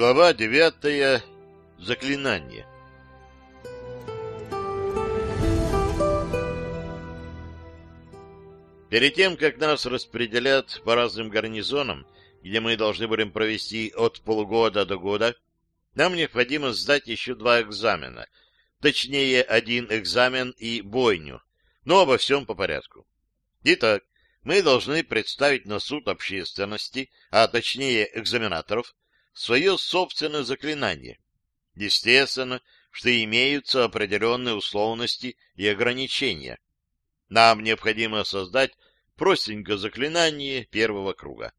Глава девятая. Заклинание. Перед тем, как нас распределят по разным гарнизонам, где мы должны будем провести от полугода до года, нам необходимо сдать еще два экзамена, точнее, один экзамен и бойню, но обо всем по порядку. Итак, мы должны представить на суд общественности, а точнее экзаменаторов, свое собственное заклинание. Естественно, что имеются определенные условности и ограничения. Нам необходимо создать простенькое заклинание первого круга.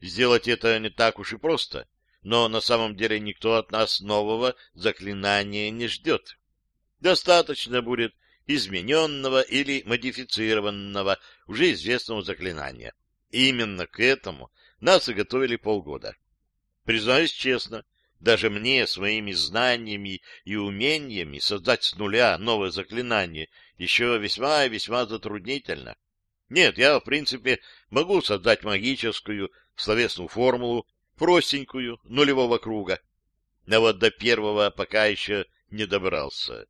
Сделать это не так уж и просто, но на самом деле никто от нас нового заклинания не ждет. Достаточно будет измененного или модифицированного уже известного заклинания. Именно к этому нас и готовили полгода. Признаюсь честно, даже мне своими знаниями и умениями создать с нуля новое заклинание еще весьма и весьма затруднительно. Нет, я, в принципе, могу создать магическую словесную формулу, простенькую, нулевого круга. Но вот до первого пока еще не добрался.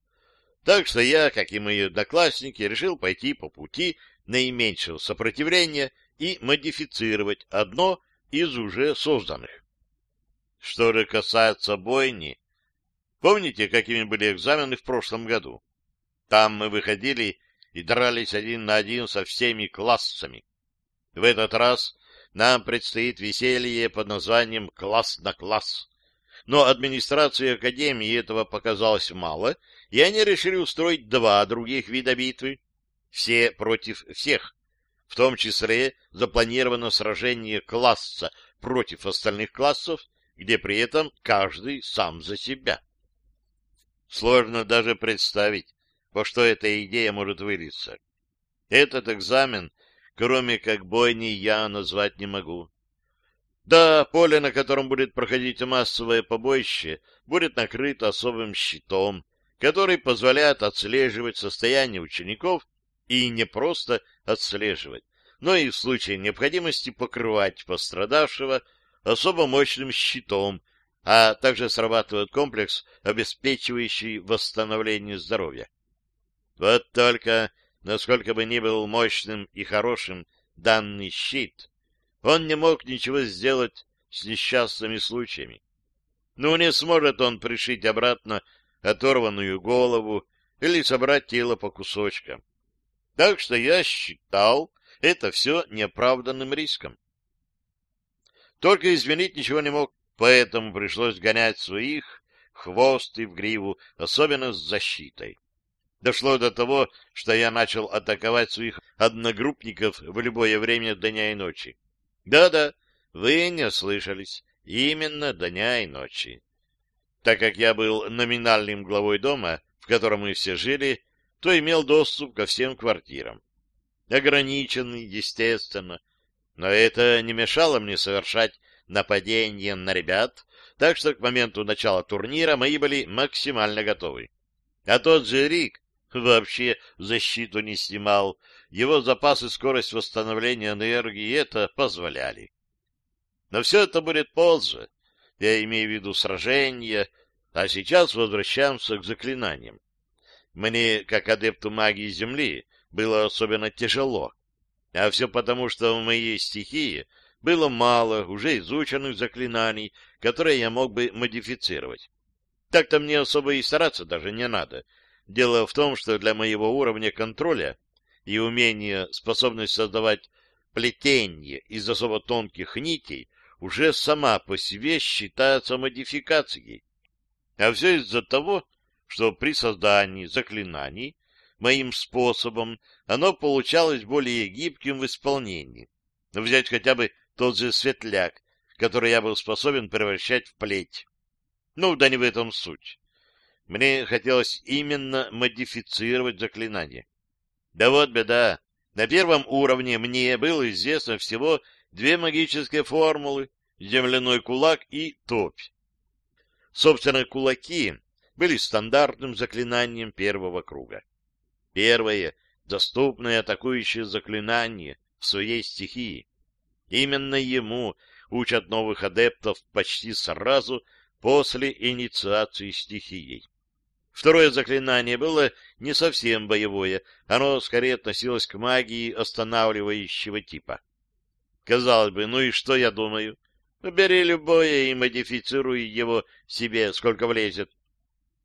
Так что я, как и мои одноклассники, решил пойти по пути наименьшего сопротивления и модифицировать одно из уже созданных. Что же касается бойни, помните, какими были экзамены в прошлом году? Там мы выходили и дрались один на один со всеми классами. В этот раз нам предстоит веселье под названием «Класс на класс». Но администрации Академии этого показалось мало, и они решили устроить два других вида битвы. Все против всех. В том числе запланировано сражение класса против остальных классов где при этом каждый сам за себя. Сложно даже представить, во что эта идея может вылиться. Этот экзамен, кроме как бойни, я назвать не могу. Да, поле, на котором будет проходить массовое побоище, будет накрыто особым щитом, который позволяет отслеживать состояние учеников и не просто отслеживать, но и в случае необходимости покрывать пострадавшего особо мощным щитом, а также срабатывает комплекс, обеспечивающий восстановление здоровья. Вот только, насколько бы ни был мощным и хорошим данный щит, он не мог ничего сделать с несчастными случаями. Ну, не сможет он пришить обратно оторванную голову или собрать тело по кусочкам. Так что я считал это все неоправданным риском. Только изменить ничего не мог, поэтому пришлось гонять своих хвост и в гриву, особенно с защитой. Дошло до того, что я начал атаковать своих одногруппников в любое время дня и ночи. Да-да, вы не ослышались, именно дня и ночи. Так как я был номинальным главой дома, в котором мы все жили, то имел доступ ко всем квартирам. Ограниченный, естественно, но это не мешало мне совершать нападение на ребят, так что к моменту начала турнира мои были максимально готовы. А тот же Рик вообще защиту не снимал, его запасы скорость восстановления энергии это позволяли. Но все это будет позже, я имею в виду сражения, а сейчас возвращаемся к заклинаниям. Мне, как адепту магии Земли, было особенно тяжело, а все потому, что в моей стихии было мало уже изученных заклинаний, которые я мог бы модифицировать. Так-то мне особо и стараться даже не надо. Дело в том, что для моего уровня контроля и умения способность создавать плетение из особо тонких нитей уже сама по себе считается модификацией. А все из-за того, что при создании заклинаний моим способом, оно получалось более гибким в исполнении. Взять хотя бы тот же светляк, который я был способен превращать в плеть. Ну, да не в этом суть. Мне хотелось именно модифицировать заклинание. Да вот беда. На первом уровне мне было известно всего две магические формулы — земляной кулак и топь. Собственно, кулаки были стандартным заклинанием первого круга. Первое — доступное атакующее заклинание в своей стихии. Именно ему учат новых адептов почти сразу после инициации стихией. Второе заклинание было не совсем боевое, оно скорее относилось к магии останавливающего типа. Казалось бы, ну и что я думаю? Бери любое и модифицируй его себе, сколько влезет.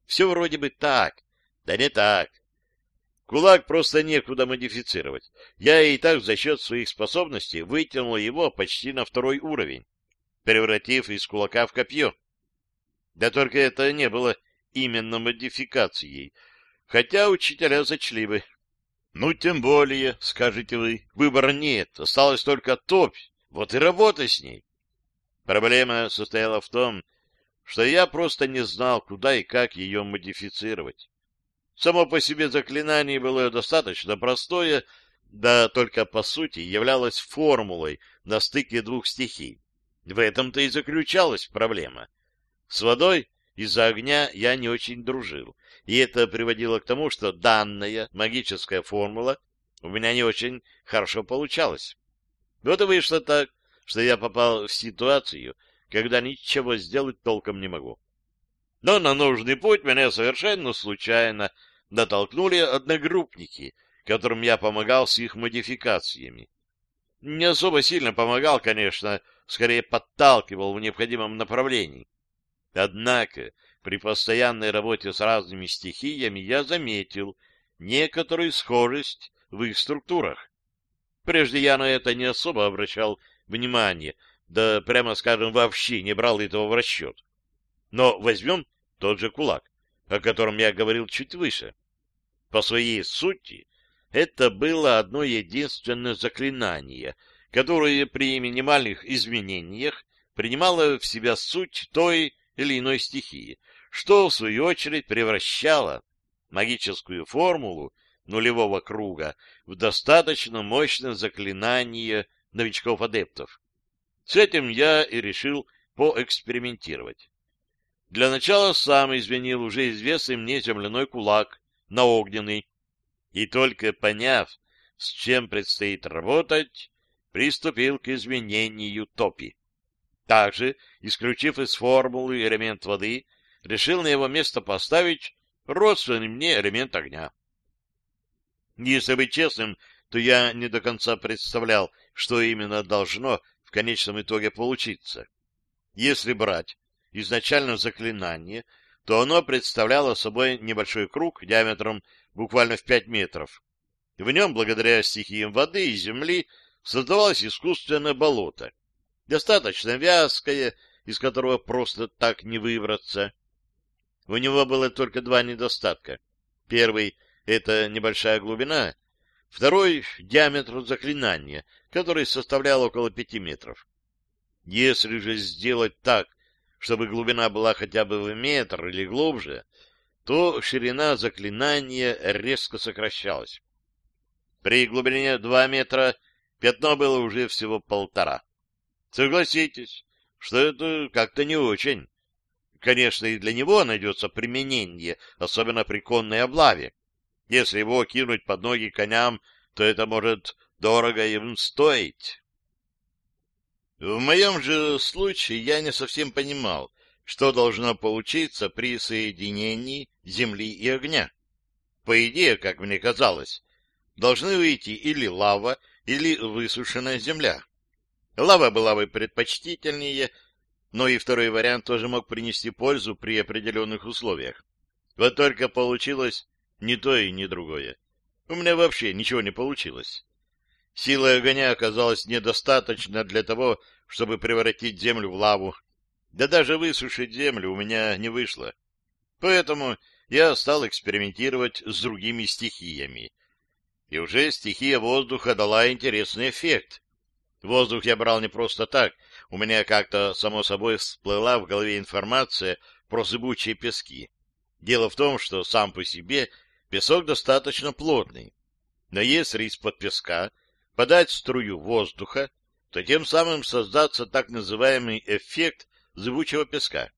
Все вроде бы так, да не так. Кулак просто некуда модифицировать. Я и так за счет своих способностей вытянул его почти на второй уровень, превратив из кулака в копье. Да только это не было именно модификацией, хотя учителя зачли бы. Ну, тем более, скажете вы, выбора нет, осталась только топь, вот и работа с ней. Проблема состояла в том, что я просто не знал, куда и как ее модифицировать. Само по себе заклинание было достаточно простое, да только по сути являлось формулой на стыке двух стихий. В этом-то и заключалась проблема. С водой из-за огня я не очень дружил, и это приводило к тому, что данная магическая формула у меня не очень хорошо получалась. Вот и вышло так, что я попал в ситуацию, когда ничего сделать толком не могу. Но на нужный путь меня совершенно случайно натолкнули одногруппники, которым я помогал с их модификациями. Не особо сильно помогал, конечно, скорее подталкивал в необходимом направлении. Однако при постоянной работе с разными стихиями я заметил некоторую схожесть в их структурах. Прежде я на это не особо обращал внимание, да, прямо скажем, вообще не брал этого в расчет. Но возьмем тот же кулак, о котором я говорил чуть выше. По своей сути, это было одно единственное заклинание, которое при минимальных изменениях принимало в себя суть той или иной стихии, что, в свою очередь, превращало магическую формулу нулевого круга в достаточно мощное заклинание новичков-адептов. С этим я и решил поэкспериментировать. Для начала сам изменил уже известный мне земляной кулак на огненный, и только поняв, с чем предстоит работать, приступил к изменению топи. Также, исключив из формулы элемент воды, решил на его место поставить родственный мне элемент огня. Если быть честным, то я не до конца представлял, что именно должно в конечном итоге получиться. Если брать изначально заклинание, то оно представляло собой небольшой круг диаметром буквально в пять метров. В нем, благодаря стихиям воды и земли, создавалось искусственное болото, достаточно вязкое, из которого просто так не выбраться. У него было только два недостатка. Первый — это небольшая глубина, второй — диаметр заклинания, который составлял около пяти метров. Если же сделать так, чтобы глубина была хотя бы в метр или глубже, то ширина заклинания резко сокращалась. При глубине два метра пятно было уже всего полтора. Согласитесь, что это как-то не очень. Конечно, и для него найдется применение, особенно при конной облаве. Если его кинуть под ноги коням, то это может дорого им стоить. В моем же случае я не совсем понимал, что должно получиться при соединении земли и огня. По идее, как мне казалось, должны выйти или лава, или высушенная земля. Лава была бы предпочтительнее, но и второй вариант тоже мог принести пользу при определенных условиях. Вот только получилось не то и не другое. У меня вообще ничего не получилось. Силы огня оказалось недостаточно для того, чтобы превратить землю в лаву. Да даже высушить землю у меня не вышло. Поэтому я стал экспериментировать с другими стихиями. И уже стихия воздуха дала интересный эффект. Воздух я брал не просто так. У меня как-то, само собой, всплыла в голове информация про зыбучие пески. Дело в том, что сам по себе песок достаточно плотный. Но если из-под песка подать струю воздуха, то тем самым создаться так называемый эффект зыбучего песка.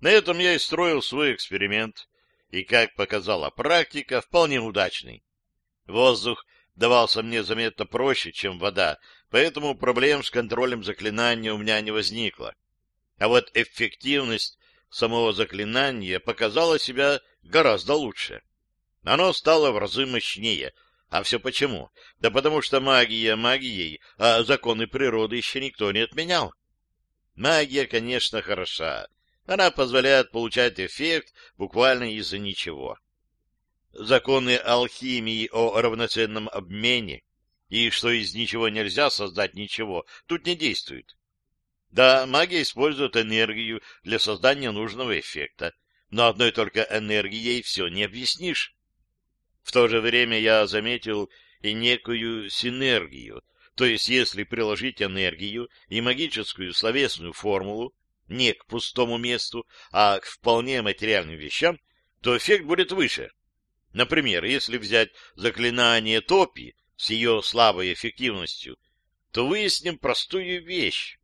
На этом я и строил свой эксперимент, и, как показала практика, вполне удачный. Воздух давался мне заметно проще, чем вода, поэтому проблем с контролем заклинания у меня не возникло. А вот эффективность самого заклинания показало себя гораздо лучше. Оно стало в разы мощнее. А все почему? Да потому что магия магией, а законы природы еще никто не отменял. Магия, конечно, хороша. Она позволяет получать эффект буквально из-за ничего. Законы алхимии о равноценном обмене и что из ничего нельзя создать ничего, тут не действуют. Да, магия использует энергию для создания нужного эффекта, но одной только энергией все не объяснишь. В то же время я заметил и некую синергию, то есть если приложить энергию и магическую словесную формулу не к пустому месту, а к вполне материальным вещам, то эффект будет выше. Например, если взять заклинание топи с ее слабой эффективностью, то выясним простую вещь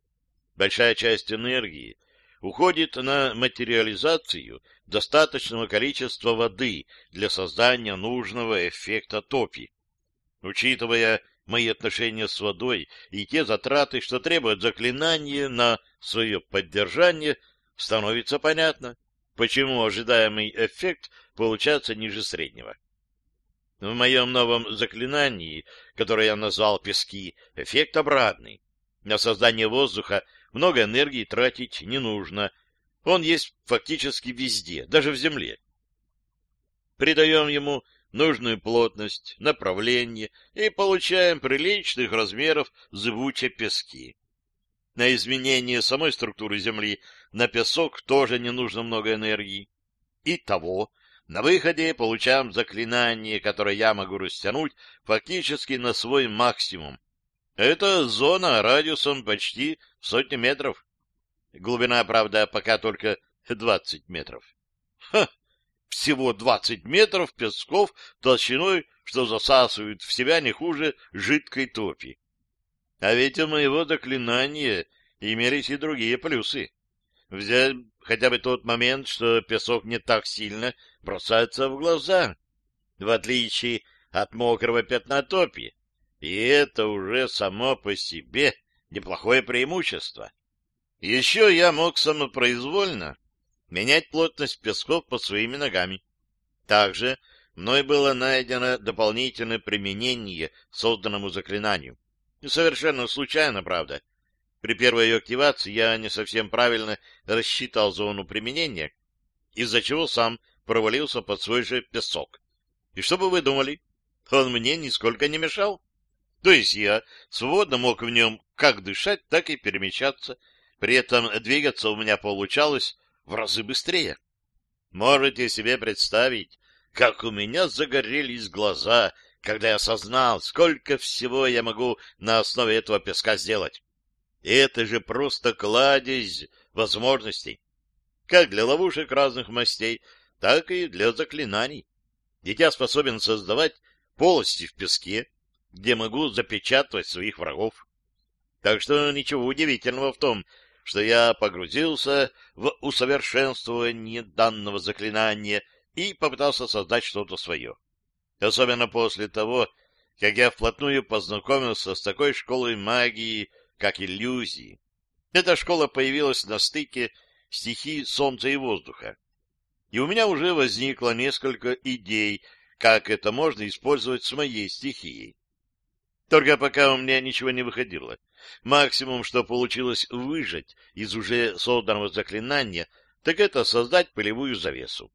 большая часть энергии уходит на материализацию достаточного количества воды для создания нужного эффекта топи. Учитывая мои отношения с водой и те затраты, что требуют заклинания на свое поддержание, становится понятно, почему ожидаемый эффект получается ниже среднего. В моем новом заклинании, которое я назвал «Пески», эффект обратный. На создание воздуха много энергии тратить не нужно. Он есть фактически везде, даже в земле. Придаем ему нужную плотность, направление и получаем приличных размеров зыбучие пески. На изменение самой структуры Земли на песок тоже не нужно много энергии. Итого, на выходе получаем заклинание, которое я могу растянуть фактически на свой максимум, это зона радиусом почти сотни метров. Глубина, правда, пока только двадцать метров. Ха! Всего двадцать метров песков толщиной, что засасывают в себя не хуже жидкой топи. А ведь у моего заклинания имелись и другие плюсы. Взять хотя бы тот момент, что песок не так сильно бросается в глаза, в отличие от мокрого пятна топи, и это уже само по себе неплохое преимущество. Еще я мог самопроизвольно менять плотность песков под своими ногами. Также мной было найдено дополнительное применение созданному заклинанию. Совершенно случайно, правда. При первой ее активации я не совсем правильно рассчитал зону применения, из-за чего сам провалился под свой же песок. И что бы вы думали? Он мне нисколько не мешал. То есть я свободно мог в нем как дышать, так и перемещаться. При этом двигаться у меня получалось в разы быстрее. Можете себе представить, как у меня загорелись глаза, когда я осознал, сколько всего я могу на основе этого песка сделать. Это же просто кладезь возможностей, как для ловушек разных мастей, так и для заклинаний. Дитя способен создавать полости в песке, где могу запечатывать своих врагов. Так что ничего удивительного в том, что я погрузился в усовершенствование данного заклинания и попытался создать что-то свое. Особенно после того, как я вплотную познакомился с такой школой магии, как иллюзии. Эта школа появилась на стыке стихий солнца и воздуха. И у меня уже возникло несколько идей, как это можно использовать с моей стихией. Только пока у меня ничего не выходило. Максимум, что получилось выжать из уже созданного заклинания, так это создать пылевую завесу.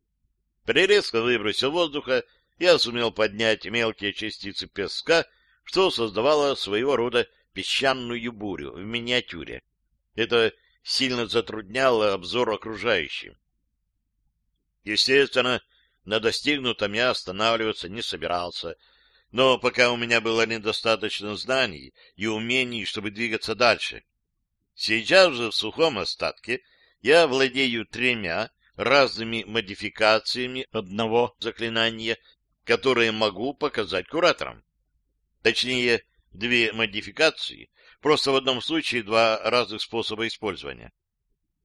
При резко выбросе воздуха я сумел поднять мелкие частицы песка, что создавало своего рода песчаную бурю в миниатюре. Это сильно затрудняло обзор окружающим. Естественно, на достигнутом я останавливаться не собирался — но пока у меня было недостаточно знаний и умений, чтобы двигаться дальше. Сейчас же в сухом остатке я владею тремя разными модификациями одного заклинания, которые могу показать кураторам. Точнее, две модификации, просто в одном случае два разных способа использования.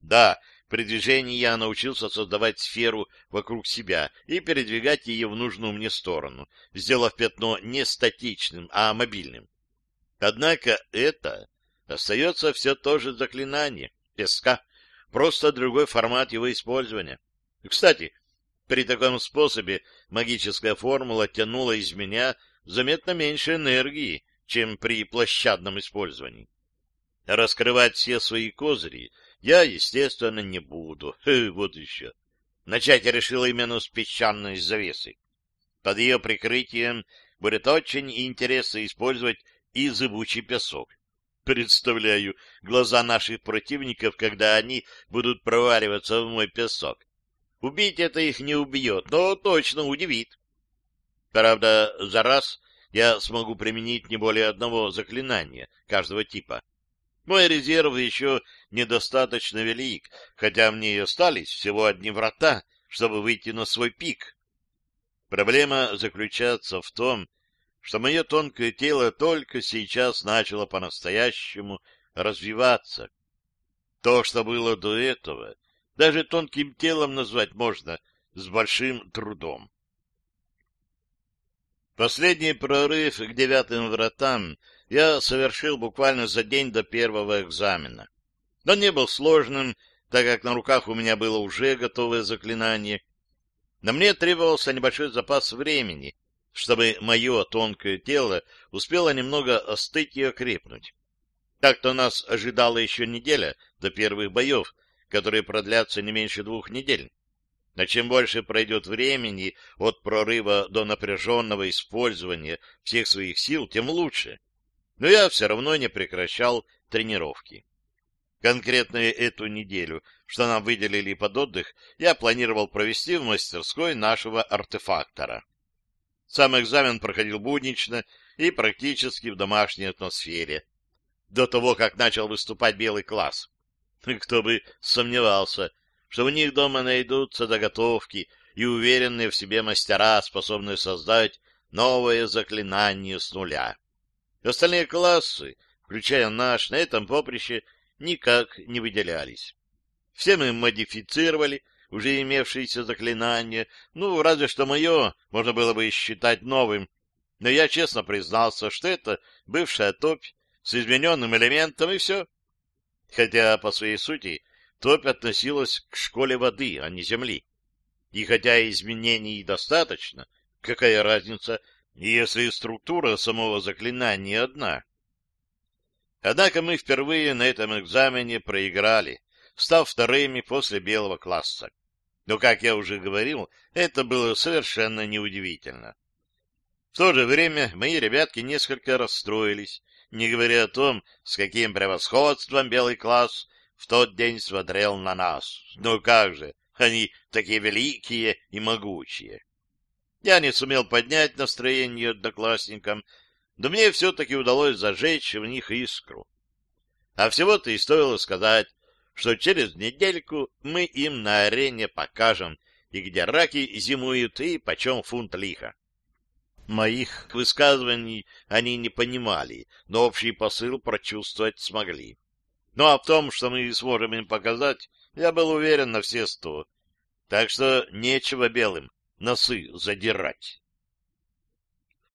Да, при движении я научился создавать сферу вокруг себя и передвигать ее в нужную мне сторону, сделав пятно не статичным, а мобильным. Однако это остается все то же заклинание песка, просто другой формат его использования. Кстати, при таком способе магическая формула тянула из меня заметно меньше энергии, чем при площадном использовании. Раскрывать все свои козыри я, естественно, не буду. Вот еще. Начать я решил именно с песчаной завесы. Под ее прикрытием будет очень интересно использовать и зыбучий песок. Представляю глаза наших противников, когда они будут проваливаться в мой песок. Убить это их не убьет, но точно удивит. Правда, за раз я смогу применить не более одного заклинания каждого типа. Мой резерв еще недостаточно велик, хотя мне и остались всего одни врата, чтобы выйти на свой пик. Проблема заключается в том, что мое тонкое тело только сейчас начало по-настоящему развиваться. То, что было до этого, даже тонким телом назвать можно с большим трудом. Последний прорыв к девятым вратам я совершил буквально за день до первого экзамена. Он не был сложным, так как на руках у меня было уже готовое заклинание. На мне требовался небольшой запас времени, чтобы мое тонкое тело успело немного остыть и окрепнуть. Так-то нас ожидала еще неделя до первых боев, которые продлятся не меньше двух недель. Но чем больше пройдет времени от прорыва до напряженного использования всех своих сил, тем лучше. Но я все равно не прекращал тренировки. Конкретно эту неделю, что нам выделили под отдых, я планировал провести в мастерской нашего артефактора. Сам экзамен проходил буднично и практически в домашней атмосфере. До того, как начал выступать белый класс. Кто бы сомневался, что у них дома найдутся заготовки и уверенные в себе мастера, способные создать новое заклинание с нуля. Остальные классы, включая наш, на этом поприще никак не выделялись. Все мы модифицировали уже имевшиеся заклинания, ну, разве что мое можно было бы считать новым, но я честно признался, что это бывшая топь с измененным элементом, и все. Хотя, по своей сути, топь относилась к школе воды, а не земли. И хотя изменений достаточно, какая разница, если структура самого заклинания одна? Однако мы впервые на этом экзамене проиграли, став вторыми после белого класса. Но, как я уже говорил, это было совершенно неудивительно. В то же время мои ребятки несколько расстроились, не говоря о том, с каким превосходством белый класс в тот день смотрел на нас. Ну как же, они такие великие и могучие. Я не сумел поднять настроение одноклассникам, но мне все-таки удалось зажечь в них искру. А всего-то и стоило сказать, что через недельку мы им на арене покажем, и где раки зимуют, и почем фунт лиха. Моих высказываний они не понимали, но общий посыл прочувствовать смогли. Ну а в том, что мы сможем им показать, я был уверен на все сто. Так что нечего белым носы задирать.